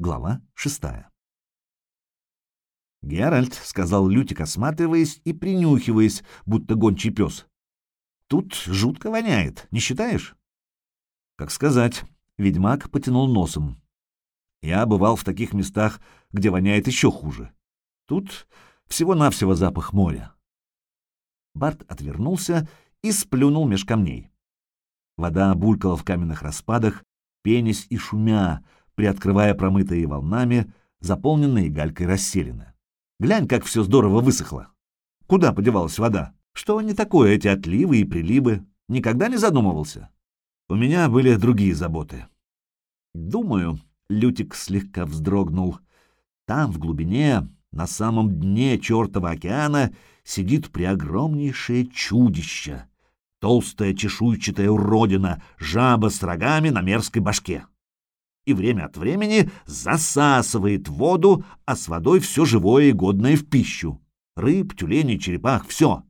Глава шестая. «Геральт», — сказал Лютик, осматриваясь и принюхиваясь, будто гончий пес. «Тут жутко воняет, не считаешь?» «Как сказать», — ведьмак потянул носом. «Я бывал в таких местах, где воняет еще хуже. Тут всего-навсего запах моря». Барт отвернулся и сплюнул меж камней. Вода булькала в каменных распадах, пенясь и шумя, приоткрывая промытые волнами, заполненные галькой расселины. Глянь, как все здорово высохло. Куда подевалась вода? Что не такое эти отливы и приливы? Никогда не задумывался? У меня были другие заботы. Думаю, Лютик слегка вздрогнул. Там, в глубине, на самом дне чертова океана, сидит преогромнейшее чудище. Толстая чешуйчатая уродина, жаба с рогами на мерзкой башке и время от времени засасывает воду, а с водой все живое и годное в пищу. Рыб, тюленей, черепах — все.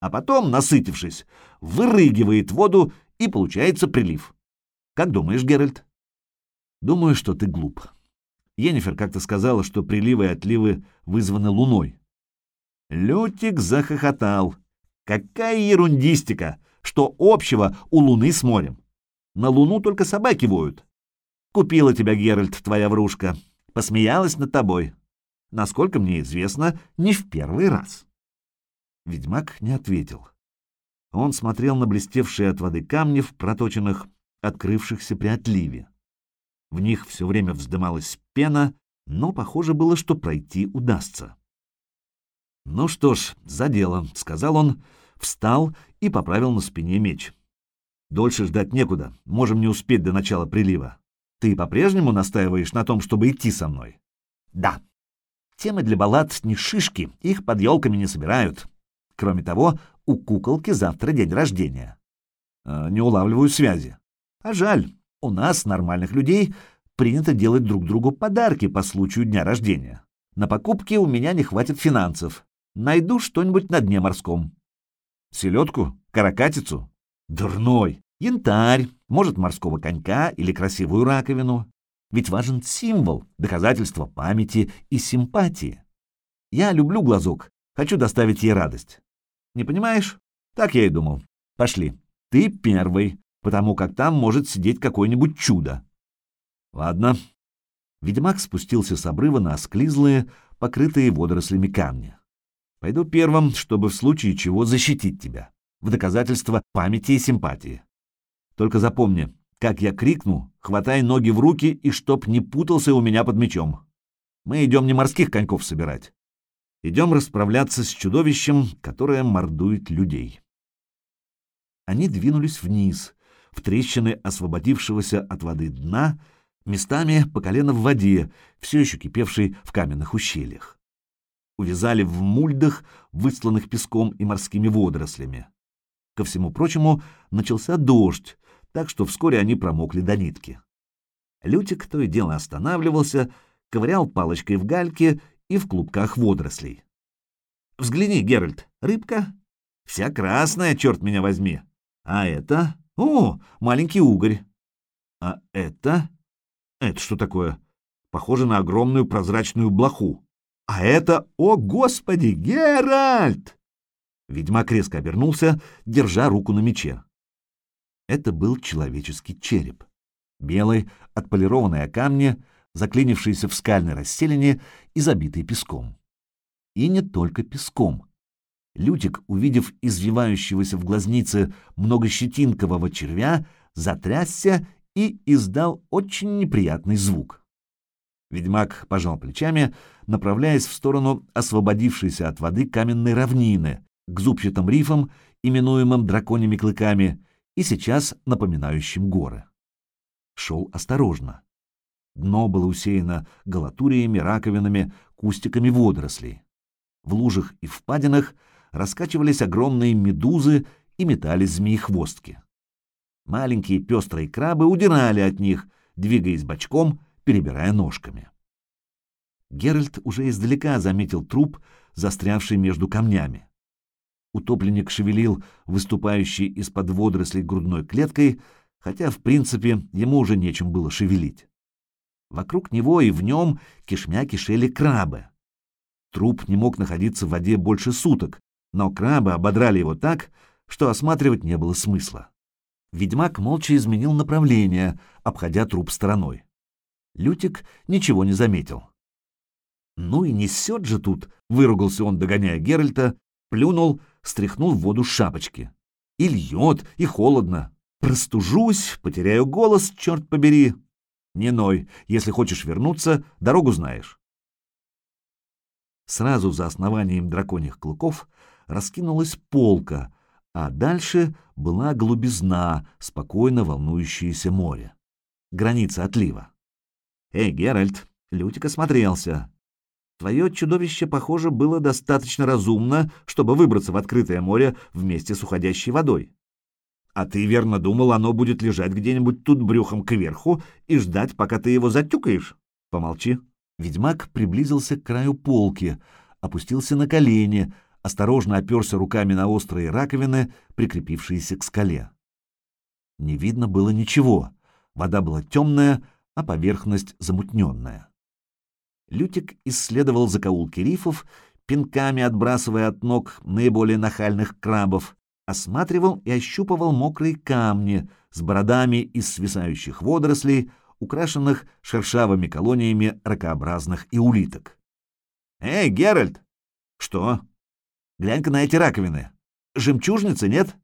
А потом, насытившись, вырыгивает воду, и получается прилив. Как думаешь, Геральт? Думаю, что ты глуп. Енифер как-то сказала, что приливы и отливы вызваны луной. Лютик захохотал. Какая ерундистика! Что общего у луны с морем? На луну только собаки воют, Купила тебя, Геральт, твоя врушка. Посмеялась над тобой. Насколько мне известно, не в первый раз. Ведьмак не ответил. Он смотрел на блестевшие от воды камни в проточенных, открывшихся при отливе. В них все время вздымалась пена, но похоже было, что пройти удастся. «Ну что ж, за дело», — сказал он, встал и поправил на спине меч. «Дольше ждать некуда, можем не успеть до начала прилива». Ты по-прежнему настаиваешь на том, чтобы идти со мной? Да. Темы для баллад не шишки, их под елками не собирают. Кроме того, у куколки завтра день рождения. Э, не улавливаю связи. А жаль, у нас, нормальных людей, принято делать друг другу подарки по случаю дня рождения. На покупки у меня не хватит финансов. Найду что-нибудь на дне морском. Селедку? Каракатицу? Дурной. Янтарь, может, морского конька или красивую раковину. Ведь важен символ, доказательство памяти и симпатии. Я люблю глазок, хочу доставить ей радость. Не понимаешь? Так я и думал. Пошли. Ты первый, потому как там может сидеть какое-нибудь чудо. Ладно. Ведьмак спустился с обрыва на осклизлые, покрытые водорослями камни. Пойду первым, чтобы в случае чего защитить тебя, в доказательство памяти и симпатии. Только запомни, как я крикну, хватай ноги в руки и чтоб не путался у меня под мечом. Мы идем не морских коньков собирать. Идем расправляться с чудовищем, которое мордует людей. Они двинулись вниз, в трещины освободившегося от воды дна, местами по колено в воде, все еще кипевшей в каменных ущельях. Увязали в мульдах, высланных песком и морскими водорослями. Ко всему прочему, начался дождь, так что вскоре они промокли до нитки. Лютик то и дело останавливался, ковырял палочкой в гальке и в клубках водорослей. «Взгляни, Геральт, рыбка. Вся красная, черт меня возьми. А это... О, маленький угорь. А это... Это что такое? Похоже на огромную прозрачную блоху. А это... О, господи, Геральт!» Ведьмак резко обернулся, держа руку на мече. Это был человеческий череп. Белый, отполированный о камне, заклинившийся в скальной расселине и забитый песком. И не только песком. Лютик, увидев извивающегося в глазнице многощетинкового червя, затрясся и издал очень неприятный звук. Ведьмак пожал плечами, направляясь в сторону освободившейся от воды каменной равнины, к зубчатым рифам, именуемым драконьими клыками, и сейчас напоминающим горы. Шел осторожно. Дно было усеяно галатуриями, раковинами, кустиками водорослей. В лужах и впадинах раскачивались огромные медузы и метались змеи-хвостки. Маленькие пестрые крабы удирали от них, двигаясь бочком, перебирая ножками. Геральт уже издалека заметил труп, застрявший между камнями. Утопленник шевелил выступающей из-под водорослей грудной клеткой, хотя, в принципе, ему уже нечем было шевелить. Вокруг него и в нем кишмя кишели крабы. Труп не мог находиться в воде больше суток, но крабы ободрали его так, что осматривать не было смысла. Ведьмак молча изменил направление, обходя труп стороной. Лютик ничего не заметил. «Ну и несет же тут!» — выругался он, догоняя Геральта, плюнул, стряхнул в воду шапочки. «И льет, и холодно. Простужусь, потеряю голос, черт побери. Не ной, если хочешь вернуться, дорогу знаешь». Сразу за основанием драконьих клыков раскинулась полка, а дальше была глубизна, спокойно волнующееся море. Граница отлива. «Эй, Геральт!» — Лютик осмотрелся. «Твое чудовище, похоже, было достаточно разумно, чтобы выбраться в открытое море вместе с уходящей водой. А ты верно думал, оно будет лежать где-нибудь тут брюхом кверху и ждать, пока ты его затюкаешь? Помолчи». Ведьмак приблизился к краю полки, опустился на колени, осторожно оперся руками на острые раковины, прикрепившиеся к скале. Не видно было ничего. Вода была темная, а поверхность замутненная. Лютик исследовал закоулки рифов, пинками отбрасывая от ног наиболее нахальных крабов, осматривал и ощупывал мокрые камни с бородами из свисающих водорослей, украшенных шершавыми колониями ракообразных и улиток. «Эй, Геральт!» «Что?» «Глянь-ка на эти раковины. Жемчужницы, нет?»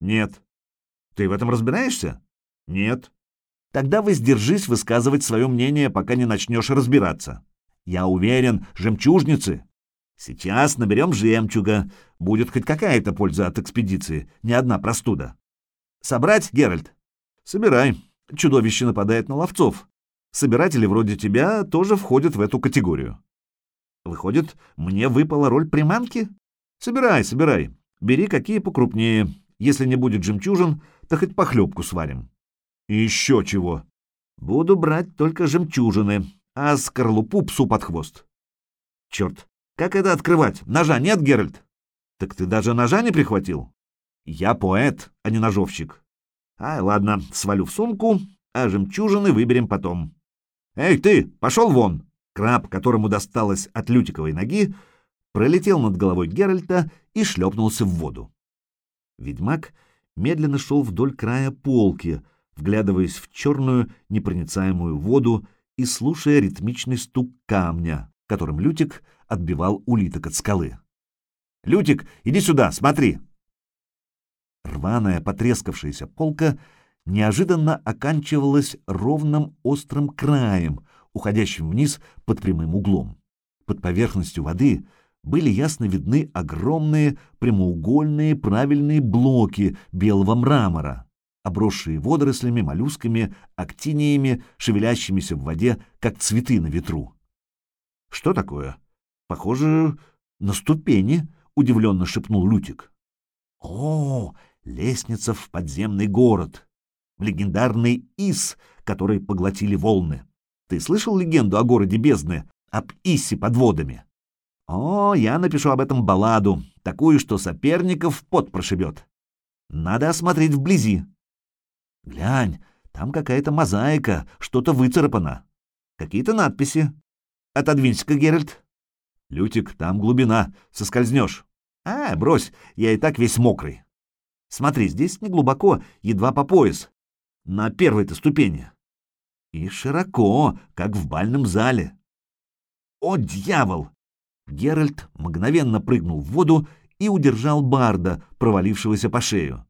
«Нет». «Ты в этом разбираешься?» «Нет». Тогда воздержись высказывать свое мнение, пока не начнешь разбираться. Я уверен, жемчужницы. Сейчас наберем жемчуга. Будет хоть какая-то польза от экспедиции, не одна простуда. Собрать, Геральт? Собирай. Чудовище нападает на ловцов. Собиратели вроде тебя тоже входят в эту категорию. Выходит, мне выпала роль приманки? Собирай, собирай. Бери какие покрупнее. Если не будет жемчужин, то хоть похлебку сварим. И еще чего. Буду брать только жемчужины, а скорлупу псу под хвост. Черт, как это открывать? Ножа нет, Геральт? Так ты даже ножа не прихватил? Я поэт, а не ножовщик. Ай, ладно, свалю в сумку, а жемчужины выберем потом. Эй, ты, пошел вон! Краб, которому досталось от лютиковой ноги, пролетел над головой Геральта и шлепнулся в воду. Ведьмак медленно шел вдоль края полки, вглядываясь в черную непроницаемую воду и слушая ритмичный стук камня, которым Лютик отбивал улиток от скалы. «Лютик, иди сюда, смотри!» Рваная, потрескавшаяся полка неожиданно оканчивалась ровным острым краем, уходящим вниз под прямым углом. Под поверхностью воды были ясно видны огромные прямоугольные правильные блоки белого мрамора, обросшие водорослями, моллюсками, актиниями, шевелящимися в воде, как цветы на ветру. «Что такое? Похоже на ступени», — удивленно шепнул Лютик. «О, лестница в подземный город, в легендарный Ис, который поглотили волны. Ты слышал легенду о городе бездны, об Исе под водами? О, я напишу об этом балладу, такую, что соперников пот прошибет. Надо осмотреть вблизи. Глянь, там какая-то мозаика, что-то выцарапано. Какие-то надписи. Отодвинься-ка, Геральт. Лютик, там глубина, соскользнешь. А, брось, я и так весь мокрый. Смотри, здесь не глубоко, едва по пояс. На первой-то ступени. И широко, как в бальном зале. О, дьявол! Геральт мгновенно прыгнул в воду и удержал Барда, провалившегося по шею.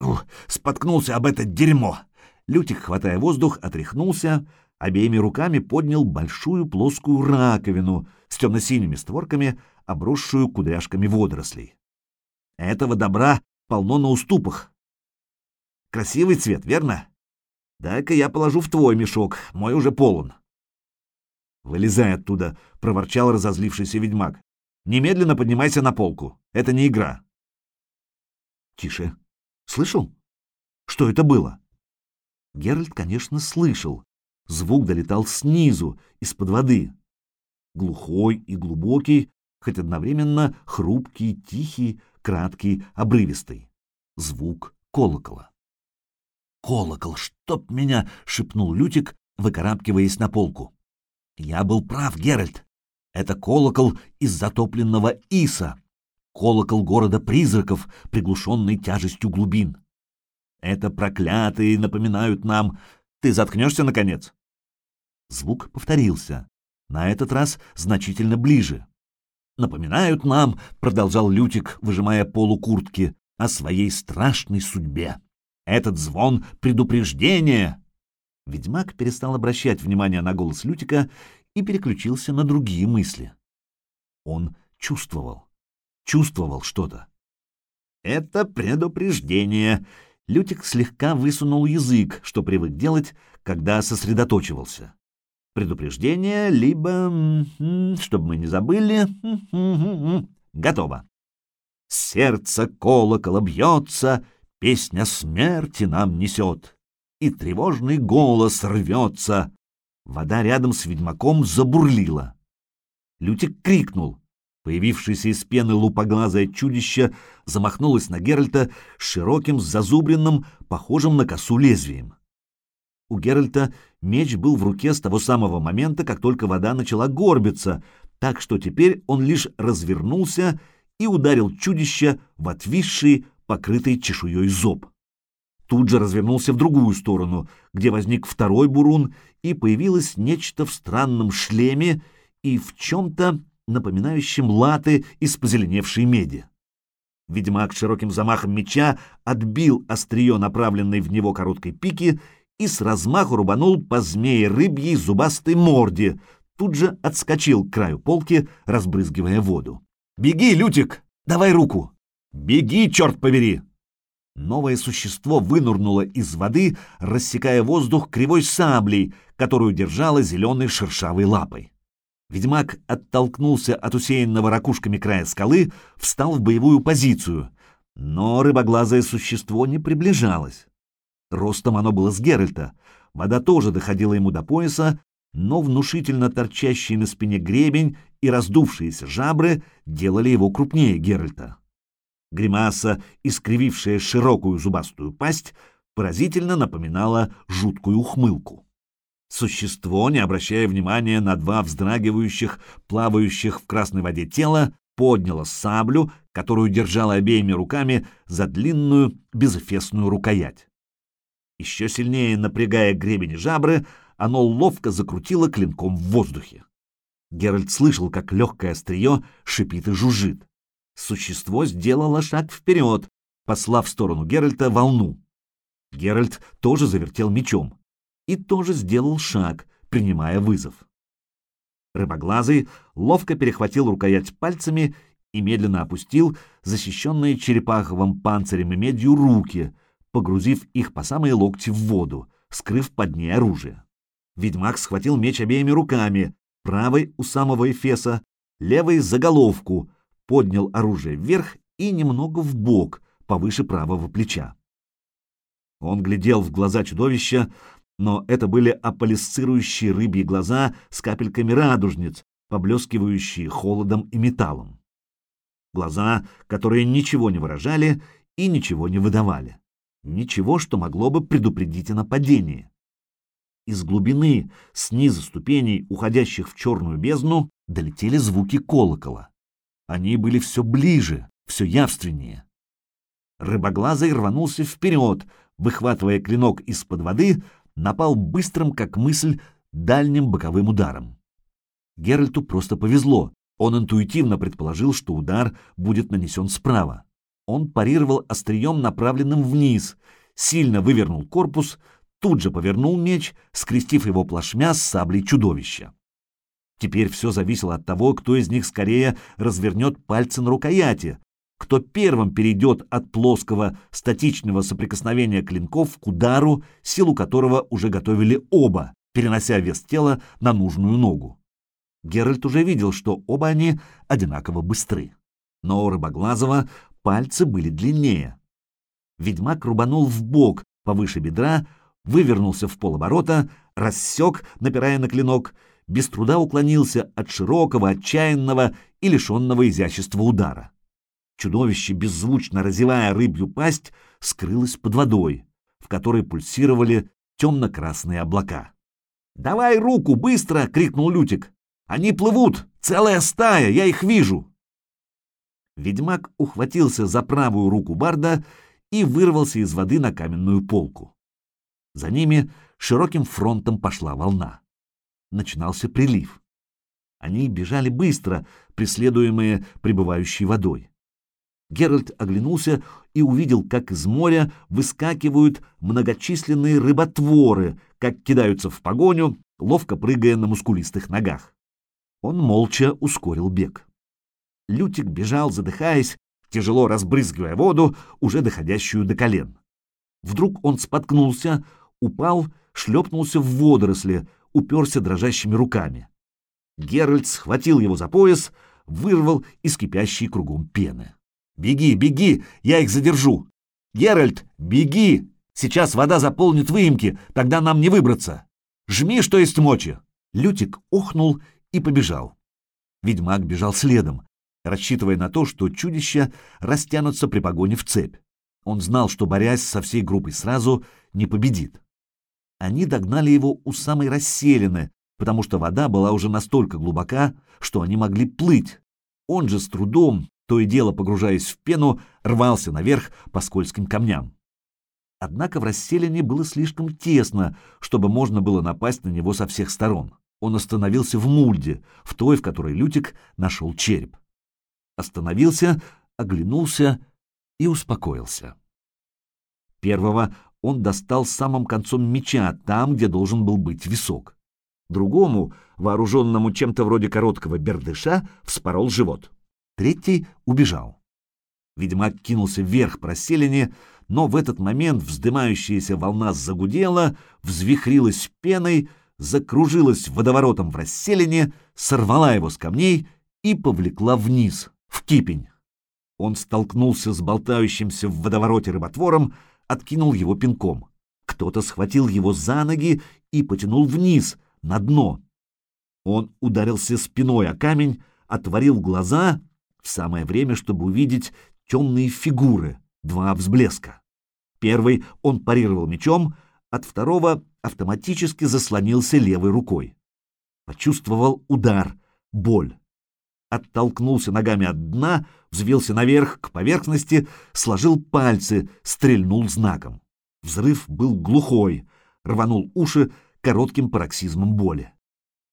Ух, споткнулся об это дерьмо. Лютик, хватая воздух, отряхнулся, обеими руками поднял большую плоскую раковину с темно-синими створками, обросшую кудряшками водорослей. Этого добра полно на уступах. Красивый цвет, верно? Дай-ка я положу в твой мешок, мой уже полон. «Вылезай оттуда!» — проворчал разозлившийся ведьмак. «Немедленно поднимайся на полку. Это не игра». «Тише. Слышал? Что это было? Геральт, конечно, слышал. Звук долетал снизу, из-под воды. Глухой и глубокий, хоть одновременно хрупкий, тихий, краткий, обрывистый. Звук колокола. «Колокол, чтоб меня!» — шепнул Лютик, выкарабкиваясь на полку. «Я был прав, Геральт. Это колокол из затопленного Иса, колокол города призраков, приглушенный тяжестью глубин. Это проклятые напоминают нам... Ты заткнешься, наконец?» Звук повторился, на этот раз значительно ближе. «Напоминают нам», — продолжал Лютик, выжимая полу куртки, — «о своей страшной судьбе. Этот звон — предупреждение!» Ведьмак перестал обращать внимание на голос Лютика и переключился на другие мысли. Он чувствовал, чувствовал что-то. «Это предупреждение!» Лютик слегка высунул язык, что привык делать, когда сосредоточивался. Предупреждение, либо... Чтобы мы не забыли... Готово. Сердце колокола бьется, песня смерти нам несет, и тревожный голос рвется. Вода рядом с ведьмаком забурлила. Лютик крикнул. Появившееся из пены лупоглазое чудище замахнулось на Геральта широким, зазубренным, похожим на косу лезвием. У Геральта меч был в руке с того самого момента, как только вода начала горбиться, так что теперь он лишь развернулся и ударил чудище в отвисший, покрытый чешуей зоб. Тут же развернулся в другую сторону, где возник второй бурун, и появилось нечто в странном шлеме и в чем-то напоминающем латы из позеленевшей меди. Ведьмак широким замахом меча отбил острие направленной в него короткой пики и с размаху рубанул по змее рыбьей зубастой морде, тут же отскочил к краю полки, разбрызгивая воду. «Беги, Лютик! Давай руку! Беги, черт побери!» Новое существо вынурнуло из воды, рассекая воздух кривой саблей, которую держало зеленой шершавой лапой. Ведьмак оттолкнулся от усеянного ракушками края скалы, встал в боевую позицию, но рыбоглазое существо не приближалось. Ростом оно было с Геральта, вода тоже доходила ему до пояса, но внушительно торчащий на спине гребень и раздувшиеся жабры делали его крупнее Геральта. Гримаса, искривившая широкую зубастую пасть, поразительно напоминала жуткую ухмылку. Существо, не обращая внимания на два вздрагивающих, плавающих в красной воде тела, подняло саблю, которую держало обеими руками за длинную безэфесную рукоять. Еще сильнее напрягая гребень жабры, оно ловко закрутило клинком в воздухе. Геральт слышал, как легкое острие шипит и жужжит. Существо сделало шаг вперед, послав в сторону Геральта волну. Геральт тоже завертел мечом и тоже сделал шаг, принимая вызов. Рыбоглазый ловко перехватил рукоять пальцами и медленно опустил защищенные черепаховым панцирем и медью руки, погрузив их по самые локти в воду, скрыв под ней оружие. Ведьмак схватил меч обеими руками, правой у самого Эфеса, левой за головку, поднял оружие вверх и немного в бок, повыше правого плеча. Он глядел в глаза чудовища, но это были аполисцирующие рыбьи глаза с капельками радужниц, поблескивающие холодом и металлом. Глаза, которые ничего не выражали и ничего не выдавали. Ничего, что могло бы предупредить о нападении. Из глубины, снизу ступеней, уходящих в черную бездну, долетели звуки колокола. Они были все ближе, все явственнее. Рыбоглазый рванулся вперед, выхватывая клинок из-под воды, напал быстрым, как мысль, дальним боковым ударом. Геральту просто повезло. Он интуитивно предположил, что удар будет нанесен справа он парировал острием, направленным вниз, сильно вывернул корпус, тут же повернул меч, скрестив его плашмя с саблей чудовища. Теперь все зависело от того, кто из них скорее развернет пальцы на рукояти, кто первым перейдет от плоского статичного соприкосновения клинков к удару, силу которого уже готовили оба, перенося вес тела на нужную ногу. Геральт уже видел, что оба они одинаково быстры. Но у Рыбоглазого пальцы были длиннее. Ведьмак рубанул в бок повыше бедра, вывернулся в полоборота, рассек, напирая на клинок, без труда уклонился от широкого, отчаянного и лишенного изящества удара. Чудовище, беззвучно разевая рыбью пасть, скрылось под водой, в которой пульсировали темно-красные облака. «Давай руку, быстро!» — крикнул Лютик. «Они плывут! Целая стая! Я их вижу!» Ведьмак ухватился за правую руку Барда и вырвался из воды на каменную полку. За ними широким фронтом пошла волна. Начинался прилив. Они бежали быстро, преследуемые прибывающей водой. Геральт оглянулся и увидел, как из моря выскакивают многочисленные рыботворы, как кидаются в погоню, ловко прыгая на мускулистых ногах. Он молча ускорил бег. Лютик бежал, задыхаясь, тяжело разбрызгивая воду, уже доходящую до колен. Вдруг он споткнулся, упал, шлепнулся в водоросли, уперся дрожащими руками. Геральт схватил его за пояс, вырвал из кипящей кругом пены. «Беги, беги, я их задержу! Геральт, беги! Сейчас вода заполнит выемки, тогда нам не выбраться! Жми, что есть мочи!» Лютик охнул и побежал. Ведьмак бежал следом, рассчитывая на то, что чудища растянутся при погоне в цепь. Он знал, что, борясь со всей группой сразу, не победит. Они догнали его у самой расселены, потому что вода была уже настолько глубока, что они могли плыть. Он же с трудом, то и дело погружаясь в пену, рвался наверх по скользким камням. Однако в расселине было слишком тесно, чтобы можно было напасть на него со всех сторон. Он остановился в мульде, в той, в которой Лютик нашел череп. Остановился, оглянулся и успокоился. Первого он достал самым концом меча, там, где должен был быть висок. Другому, вооруженному чем-то вроде короткого бердыша, вспорол живот третий убежал. Ведьмак кинулся вверх по расселине, но в этот момент вздымающаяся волна загудела, взвихрилась пеной, закружилась водоворотом в расселине, сорвала его с камней и повлекла вниз, в кипень. Он столкнулся с болтающимся в водовороте рыботвором, откинул его пинком. Кто-то схватил его за ноги и потянул вниз, на дно. Он ударился спиной о камень, отворил глаза самое время, чтобы увидеть темные фигуры, два взблеска. Первый он парировал мечом, от второго автоматически заслонился левой рукой. Почувствовал удар, боль. Оттолкнулся ногами от дна, взвился наверх, к поверхности, сложил пальцы, стрельнул знаком. Взрыв был глухой, рванул уши коротким пароксизмом боли.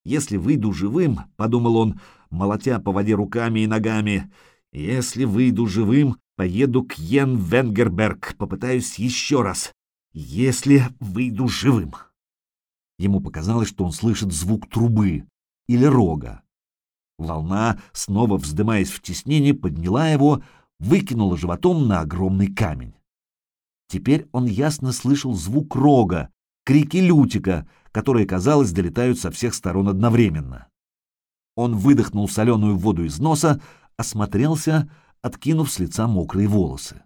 «Если выйду живым», — подумал он, молотя по воде руками и ногами. «Если выйду живым, поеду к Йен Венгерберг, попытаюсь еще раз. Если выйду живым». Ему показалось, что он слышит звук трубы или рога. Волна, снова вздымаясь в теснении, подняла его, выкинула животом на огромный камень. Теперь он ясно слышал звук рога, крики Лютика, которые, казалось, долетают со всех сторон одновременно. Он выдохнул соленую воду из носа, осмотрелся, откинув с лица мокрые волосы.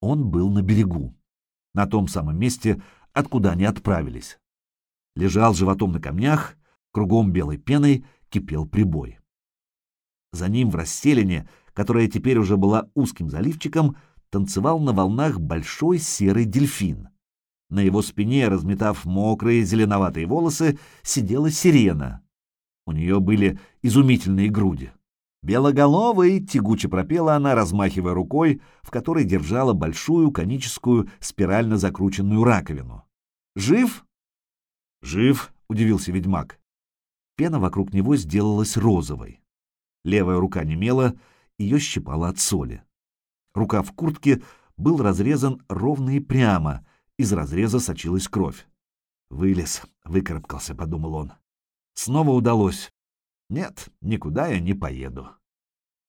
Он был на берегу, на том самом месте, откуда они отправились. Лежал животом на камнях, кругом белой пеной кипел прибой. За ним в расселине, которая теперь уже была узким заливчиком, танцевал на волнах большой серый дельфин. На его спине, разметав мокрые зеленоватые волосы, сидела сирена. У нее были изумительные груди. «Белоголовый!» — тягуче пропела она, размахивая рукой, в которой держала большую коническую спирально закрученную раковину. «Жив?» «Жив!» — удивился ведьмак. Пена вокруг него сделалась розовой. Левая рука немела, ее щипала от соли. Рука в куртке был разрезан ровно и прямо, из разреза сочилась кровь. «Вылез, выкарабкался», — подумал он. Снова удалось. Нет, никуда я не поеду.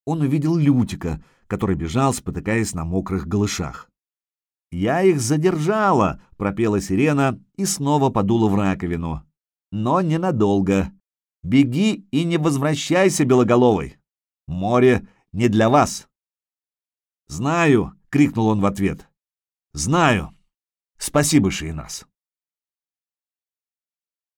Он увидел Лютика, который бежал, спотыкаясь на мокрых голышах. «Я их задержала!» — пропела сирена и снова подула в раковину. «Но ненадолго. Беги и не возвращайся, Белоголовый. Море не для вас». «Знаю!» — крикнул он в ответ. «Знаю! Спасибо, Шейнас!»